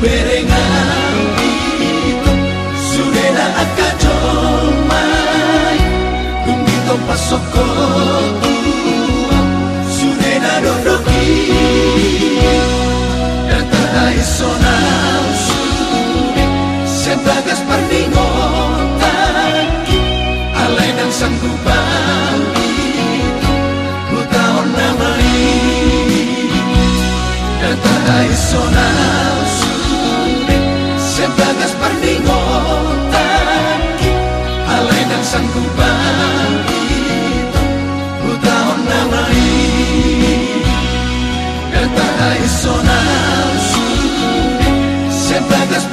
berengan itu Sudena akajomai Kumbito pasoko Sudena dodoki Dan terhai sonau suri Sebagas pardingon taki Alai dan sanggupan itu Mutaon namai Dan terhai persones sempre que es